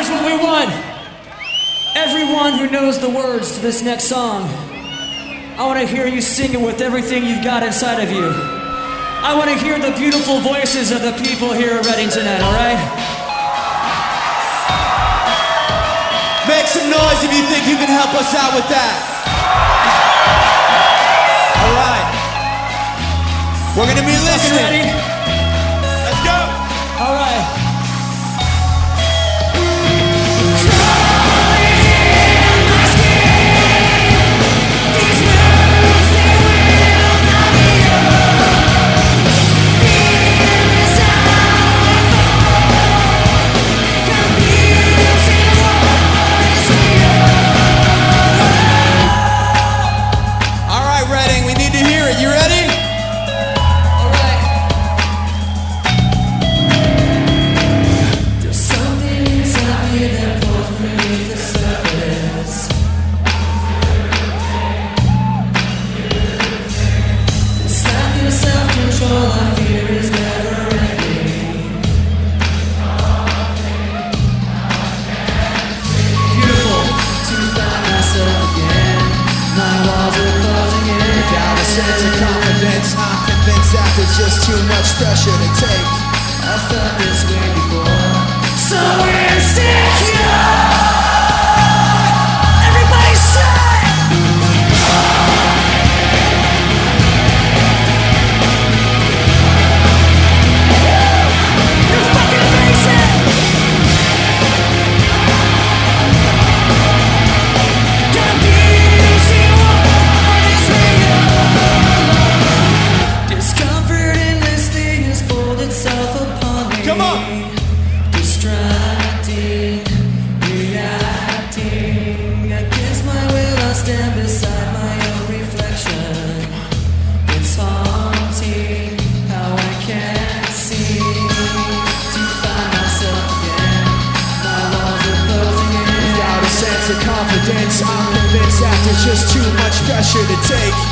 here's what we want. Everyone who knows the words to this next song, I want to hear you sing it with everything you've got inside of you. I want to hear the beautiful voices of the people here at Reading tonight, all right? Make some noise if you think you can help us out with that. All right. We're going to be listening. My walls are closing in. Without a sense of confidence, I'm convinced that there's just too much pressure to take. I felt this way before. So just too much pressure to take.